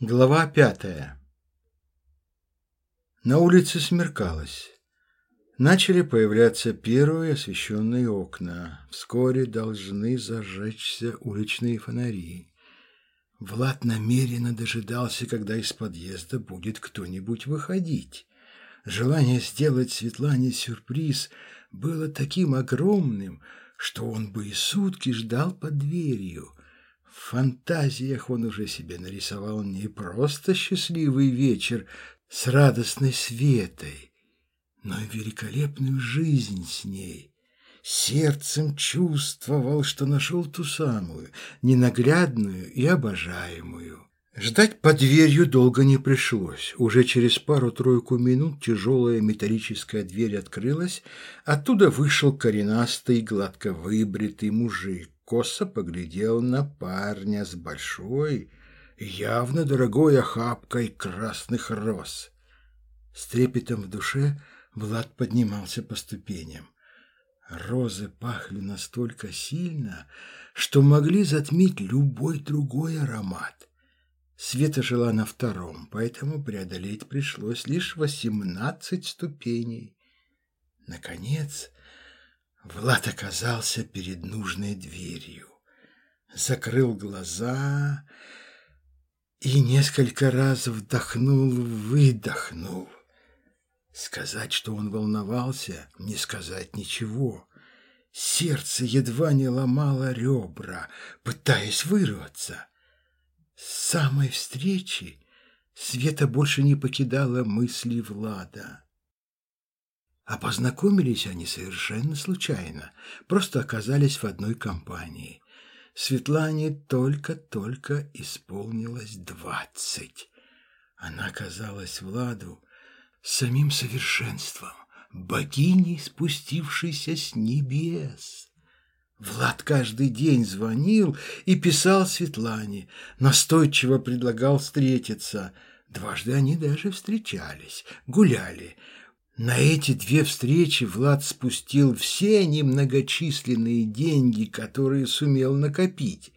Глава пятая На улице смеркалось. Начали появляться первые освещенные окна. Вскоре должны зажечься уличные фонари. Влад намеренно дожидался, когда из подъезда будет кто-нибудь выходить. Желание сделать Светлане сюрприз было таким огромным, что он бы и сутки ждал под дверью – в фантазиях он уже себе нарисовал не просто счастливый вечер с радостной Светой, но и великолепную жизнь с ней. Сердцем чувствовал, что нашел ту самую, ненаглядную и обожаемую. Ждать под дверью долго не пришлось. Уже через пару-тройку минут тяжелая металлическая дверь открылась. Оттуда вышел коренастый, гладко выбритый мужик косо поглядел на парня с большой, явно дорогой охапкой красных роз. С трепетом в душе Влад поднимался по ступеням. Розы пахли настолько сильно, что могли затмить любой другой аромат. Света жила на втором, поэтому преодолеть пришлось лишь восемнадцать ступеней. Наконец, Влад оказался перед нужной дверью, закрыл глаза и несколько раз вдохнул-выдохнул. Сказать, что он волновался, не сказать ничего. Сердце едва не ломало ребра, пытаясь вырваться. С самой встречи Света больше не покидала мысли Влада. А познакомились они совершенно случайно, просто оказались в одной компании. Светлане только-только исполнилось двадцать. Она казалась Владу самим совершенством, богиней, спустившейся с небес. Влад каждый день звонил и писал Светлане, настойчиво предлагал встретиться. Дважды они даже встречались, гуляли – на эти две встречи Влад спустил все немногочисленные деньги, которые сумел накопить.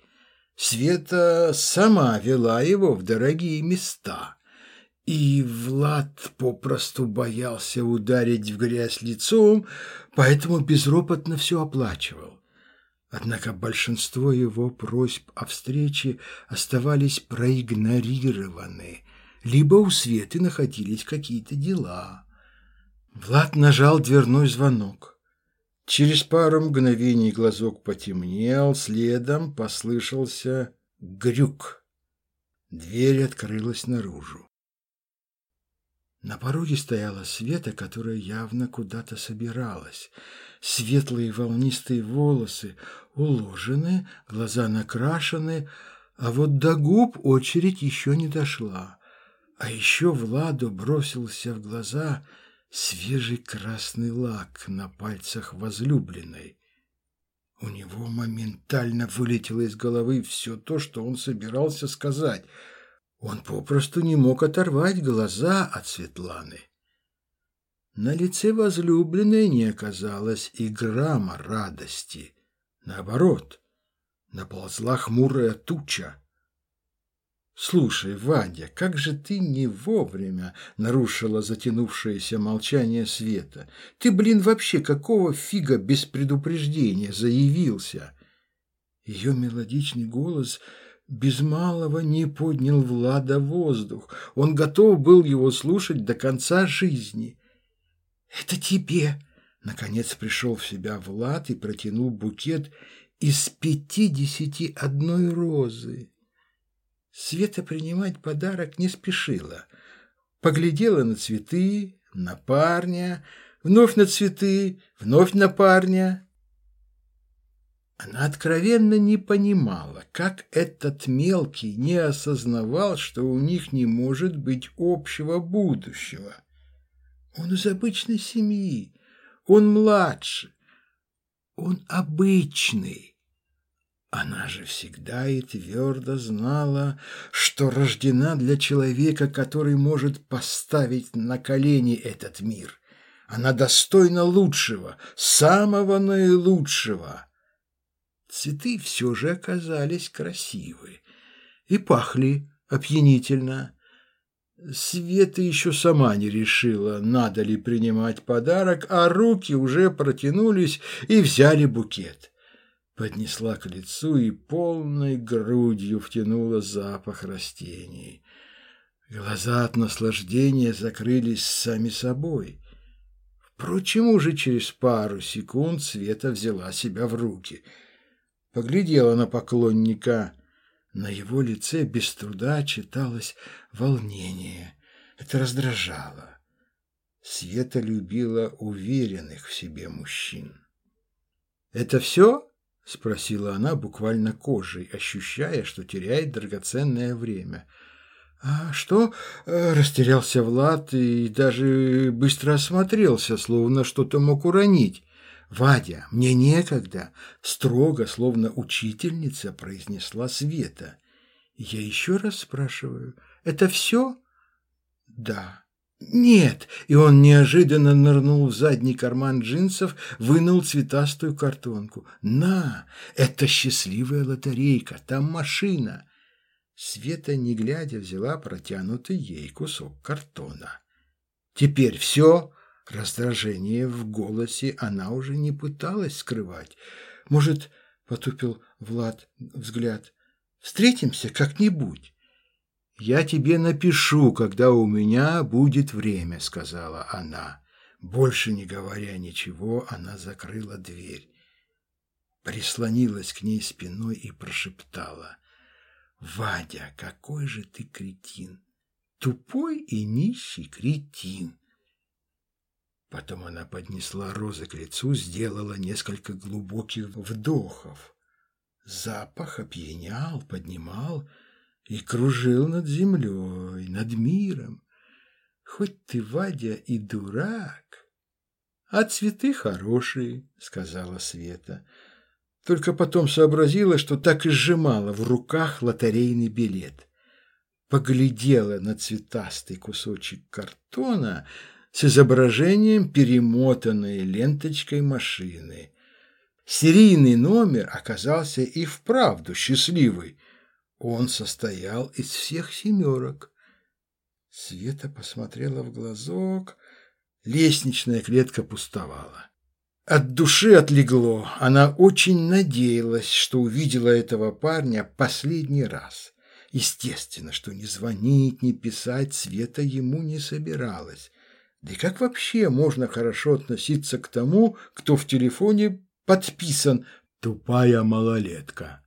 Света сама вела его в дорогие места. И Влад попросту боялся ударить в грязь лицом, поэтому безропотно все оплачивал. Однако большинство его просьб о встрече оставались проигнорированы, либо у Светы находились какие-то дела. Влад нажал дверной звонок. Через пару мгновений глазок потемнел, следом послышался грюк. Дверь открылась наружу. На пороге стояла Света, которая явно куда-то собиралась. Светлые волнистые волосы уложены, глаза накрашены, а вот до губ очередь еще не дошла. А еще Владу бросился в глаза – свежий красный лак на пальцах возлюбленной. У него моментально вылетело из головы все то, что он собирался сказать. Он попросту не мог оторвать глаза от Светланы. На лице возлюбленной не оказалось и грамма радости. Наоборот, наползла хмурая туча. «Слушай, Вадя, как же ты не вовремя нарушила затянувшееся молчание Света? Ты, блин, вообще какого фига без предупреждения заявился?» Ее мелодичный голос без малого не поднял Влада воздух. Он готов был его слушать до конца жизни. «Это тебе!» Наконец пришел в себя Влад и протянул букет из пятидесяти одной розы. Света принимать подарок не спешила. Поглядела на цветы, на парня, вновь на цветы, вновь на парня. Она откровенно не понимала, как этот мелкий не осознавал, что у них не может быть общего будущего. Он из обычной семьи, он младше, он обычный. Она же всегда и твердо знала, что рождена для человека, который может поставить на колени этот мир. Она достойна лучшего, самого наилучшего. Цветы все же оказались красивы и пахли опьянительно. Света еще сама не решила, надо ли принимать подарок, а руки уже протянулись и взяли букет. Поднесла к лицу и полной грудью втянула запах растений. Глаза от наслаждения закрылись сами собой. Впрочем, уже через пару секунд Света взяла себя в руки. Поглядела на поклонника на его лице без труда читалось волнение. Это раздражало. Света любила уверенных в себе мужчин. «Это все?» — спросила она буквально кожей, ощущая, что теряет драгоценное время. «А что?» — растерялся Влад и даже быстро осмотрелся, словно что-то мог уронить. «Вадя, мне некогда!» – строго, словно учительница, произнесла Света. «Я еще раз спрашиваю, это все?» «Да». «Нет!» И он неожиданно нырнул в задний карман джинсов, вынул цветастую картонку. «На! Это счастливая лотерейка, там машина!» Света, не глядя, взяла протянутый ей кусок картона. «Теперь все?» Раздражение в голосе она уже не пыталась скрывать. «Может, — потупил Влад взгляд, — встретимся как-нибудь?» «Я тебе напишу, когда у меня будет время», — сказала она. Больше не говоря ничего, она закрыла дверь. Прислонилась к ней спиной и прошептала. «Вадя, какой же ты кретин! Тупой и нищий кретин!» Потом она поднесла розы к лицу, сделала несколько глубоких вдохов. Запах опьянял, поднимал и кружил над землей, над миром. Хоть ты, Вадя, и дурак, а цветы хорошие, сказала Света. Только потом сообразила, что так и сжимала в руках лотерейный билет. Поглядела на цветастый кусочек картона — с изображением перемотанной ленточкой машины. Серийный номер оказался и вправду счастливый. Он состоял из всех семерок. Света посмотрела в глазок. Лестничная клетка пустовала. От души отлегло. Она очень надеялась, что увидела этого парня последний раз. Естественно, что ни звонить, ни писать Света ему не собиралась. Да и как вообще можно хорошо относиться к тому, кто в телефоне подписан «тупая малолетка»?